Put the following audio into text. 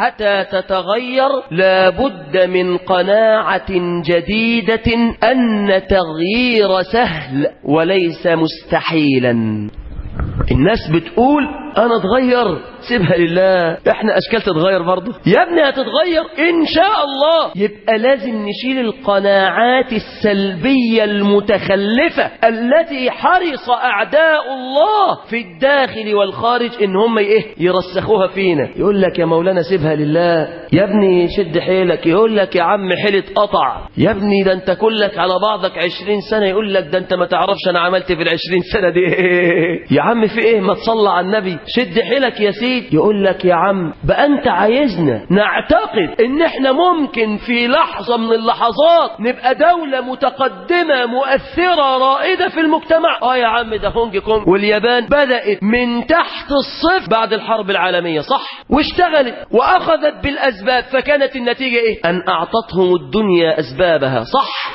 حتى تتغير لابد من قناعة جديدة أن تغيير سهل وليس مستحيلا. الناس بتقول أنا أتغير. سيبها لله. إحنا أشكال تتغير برضه. يا ابني هتتغير. إن شاء الله يبقى لازم نشيل القناعات السلبية المتخلفة التي حرص أعداء الله في الداخل والخارج إن هم إيه؟ يرسخوها فينا. يقول لك يا مولانا سيبها لله. يا ابني شد حيلك. يقول لك يا عم حيلة قطع. يا ابني ده أنت كلك على بعضك عشرين سنة. يقول لك ده أنت ما تعرفش أنا عملت في العشرين سنة دي. إيه يا عم في إيه؟ ما تصلى على النبي. شد حيلك يا سيد. يقول لك يا عم بقى انت عايزنا نعتقد إن إحنا ممكن في لحظة من اللحظات نبقى دولة متقدمة مؤثرة رائدة في المجتمع. آه يا عم ده هونج كونج. واليابان بدأت من تحت الصفر بعد الحرب العالمية صح؟ واشتغلت وأخذت بالأسباب فكانت النتيجة إيه؟ أن أعطتهم الدنيا أسبابها صح؟